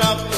up.